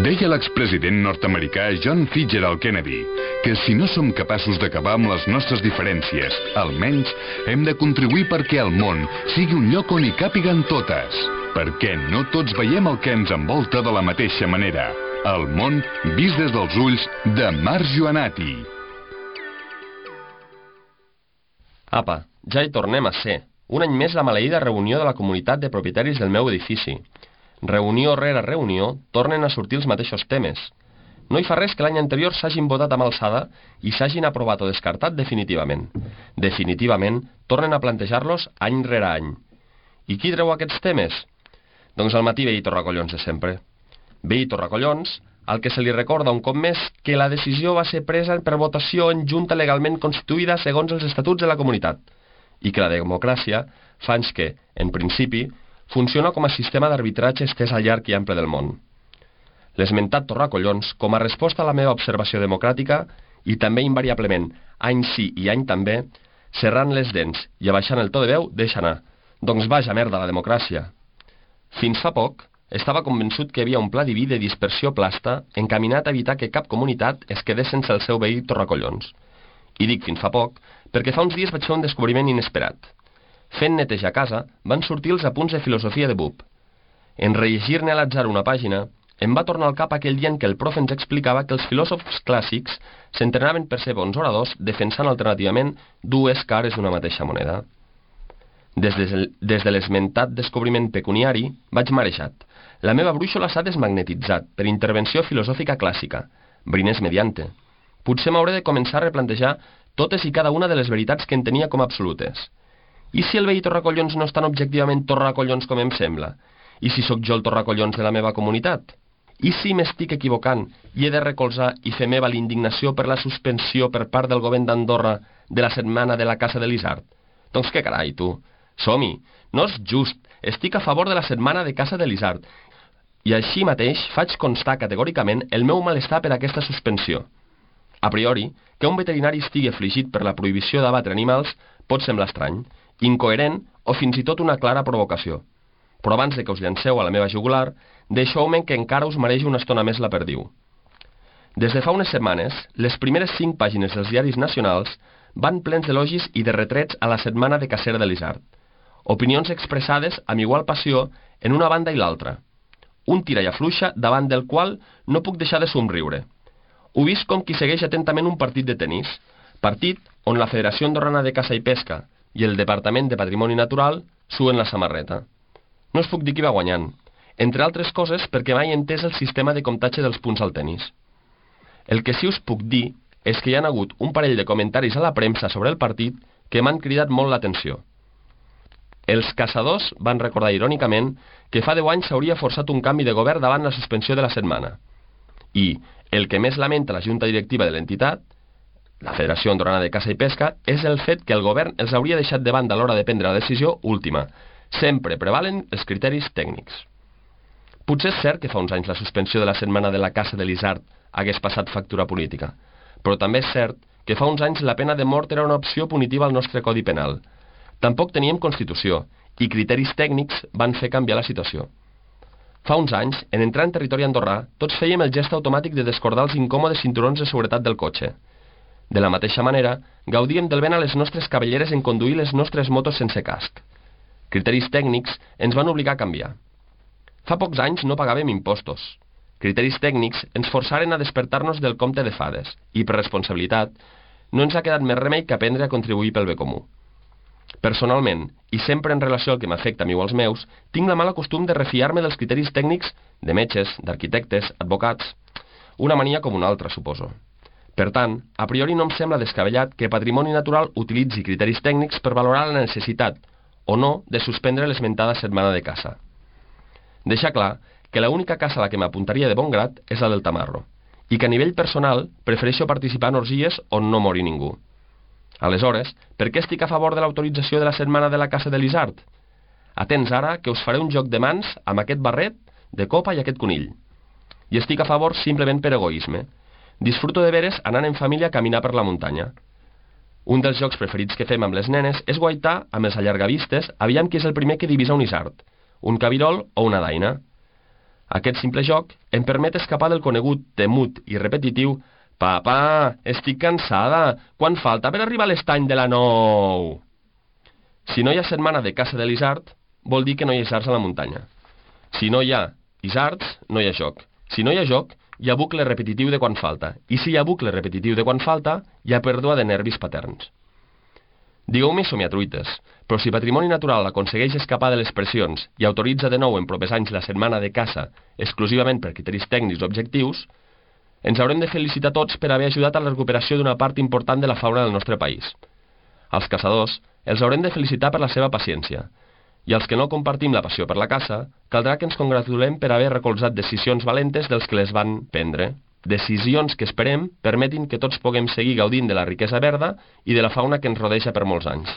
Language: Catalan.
Deia l'expresident nord-americà John Fitzgerald Kennedy que si no som capaços d'acabar amb les nostres diferències, almenys hem de contribuir perquè el món sigui un lloc on hi càpiguen totes. Perquè no tots veiem el que ens envolta de la mateixa manera. El món vist des dels ulls de Marc Joanati. Apa, ja hi tornem a ser. Un any més la maleïda reunió de la comunitat de propietaris del meu edifici reunió rere reunió, tornen a sortir els mateixos temes. No hi fa res que l'any anterior s'hagin votat amb alçada i s'hagin aprovat o descartat definitivament. Definitivament, tornen a plantejar-los any rere any. I qui treu aquests temes? Doncs el matí veí Torracollons de sempre. Veí Torracollons, al que se li recorda un cop més que la decisió va ser presa per votació en junta legalment constituïda segons els estatuts de la comunitat i que la democràcia fa que, en principi, funciona com a sistema d'arbitratge estès al llarg i ample del món. L'esmentat Torracollons, com a resposta a la meva observació democràtica, i també invariablement, any sí i any també, serrant les dents i abaixant el to de veu, deixa anar. Doncs vaja merda la democràcia. Fins fa poc, estava convençut que hi havia un pla diví de dispersió plasta encaminat a evitar que cap comunitat es quedés sense el seu veí Torracollons. I dic fins fa poc, perquè fa uns dies vaig fer un descobriment inesperat. Fent neteja a casa, van sortir els apunts de filosofia de Bub. En rellegir-ne a l'atzar una pàgina, em va tornar al cap aquell dia en què el prof ens explicava que els filòsofs clàssics s'entrenaven per ser bons oradors defensant alternativament dues cares d'una mateixa moneda. Des de, des de l'esmentat descobriment pecuniari, vaig marejat. La meva brúixola s'ha desmagnetitzat per intervenció filosòfica clàssica, brines mediante. Potser m'hauré de començar a replantejar totes i cada una de les veritats que en tenia com absolutes. I si el veí Torracollons no és tan objectivament Torracollons com em sembla? I si sóc jo el Torracollons de la meva comunitat? I si m'estic equivocant i he de recolzar i fer meva l'indignació per la suspensió per part del govern d'Andorra de la setmana de la Casa de l'Isart? Doncs què carai, tu? Som-hi! No és just! Estic a favor de la setmana de Casa de l'Isart. I així mateix faig constar categòricament el meu malestar per aquesta suspensió. A priori, que un veterinari estigui afligit per la prohibició d'abatre animals pot semblar estrany, incoherent o fins i tot una clara provocació. Però abans de que us llanceu a la meva jugular, deixeu-me que encara us mereix una estona més la perdiu. Des de fa unes setmanes, les primeres cinc pàgines dels diaris nacionals van plens d'elogis i de retrets a la setmana de Cacera de l'Isart. Opinions expressades amb igual passió en una banda i l'altra. Un tira i afluixa davant del qual no puc deixar de somriure. Ho vist com qui segueix atentament un partit de tennis, partit on la Federació Andorrana de Caça i Pesca, i el Departament de Patrimoni Natural suen la samarreta. No us puc dir qui va guanyant, entre altres coses perquè mai he entès el sistema de comptatge dels punts al tennis. El que sí us puc dir és que hi ha hagut un parell de comentaris a la premsa sobre el partit que m'han cridat molt l'atenció. Els caçadors van recordar irònicament que fa 10 anys s'hauria forçat un canvi de govern davant la suspensió de la setmana. I el que més lamenta la junta directiva de l'entitat la Federació Andorrana de Caça i Pesca, és el fet que el govern els hauria deixat de banda a l'hora de prendre la decisió última. Sempre prevalen els criteris tècnics. Potser és cert que fa uns anys la suspensió de la setmana de la Caça de l'Isart hagués passat factura política, però també és cert que fa uns anys la pena de mort era una opció punitiva al nostre Codi Penal. Tampoc teníem Constitució, i criteris tècnics van fer canviar la situació. Fa uns anys, en entrar en territori andorrà, tots fèiem el gest automàtic de descordar els incòmodes cinturons de seguretat del cotxe, de la mateixa manera, gaudíem del vent a les nostres cabelleres en conduir les nostres motos sense casc. Criteris tècnics ens van obligar a canviar. Fa pocs anys no pagàvem impostos. Criteris tècnics ens forçaren a despertar-nos del compte de fades i, per responsabilitat, no ens ha quedat més remei que aprendre a contribuir pel bé comú. Personalment, i sempre en relació al que m'afecta a mi o als meus, tinc la mala costum de refiar-me dels criteris tècnics de metges, d'arquitectes, advocats... Una mania com una altra, suposo. Per tant, a priori no em sembla descabellat que Patrimoni Natural utilitzi criteris tècnics per valorar la necessitat, o no, de suspendre l'esmentada setmana de caça. Deixa clar que l'única caça a la que m'apuntaria de bon grat és la del tamarro, i que a nivell personal prefereixo participar en orgies on no mori ningú. Aleshores, per què estic a favor de l'autorització de la setmana de la caça de l'Isart? Atents ara que us faré un joc de mans amb aquest barret, de copa i aquest conill. I estic a favor simplement per egoisme, Disfruto de veres anant en família a caminar per la muntanya. Un dels jocs preferits que fem amb les nenes és guaitar amb els allargavistes aviam qui és el primer que divisa un isart, un cabirol o una daina. Aquest simple joc em permet escapar del conegut, temut i repetitiu «Papa, estic cansada, quan falta per arribar a l'estany de la nou?» Si no hi ha setmana de caça de l'isard, vol dir que no hi ha isards a la muntanya. Si no hi ha isards, no hi ha joc. Si no hi ha joc, hi ha bucle repetitiu de quan falta. I si hi ha bucle repetitiu de quan falta, hi ha pèrdua de nervis paterns. Digueu-me somiatruites, però si Patrimoni Natural aconsegueix escapar de les pressions i autoritza de nou en propers anys la setmana de caça exclusivament per criteris tècnics objectius, ens haurem de felicitar tots per haver ajudat a la recuperació d'una part important de la fauna del nostre país. Als caçadors els haurem de felicitar per la seva paciència, i els que no compartim la passió per la caça, caldrà que ens congratulem per haver recolzat decisions valentes dels que les van prendre decisions que esperem permetin que tots puguem seguir gaudint de la riquesa verda i de la fauna que ens rodeja per molts anys.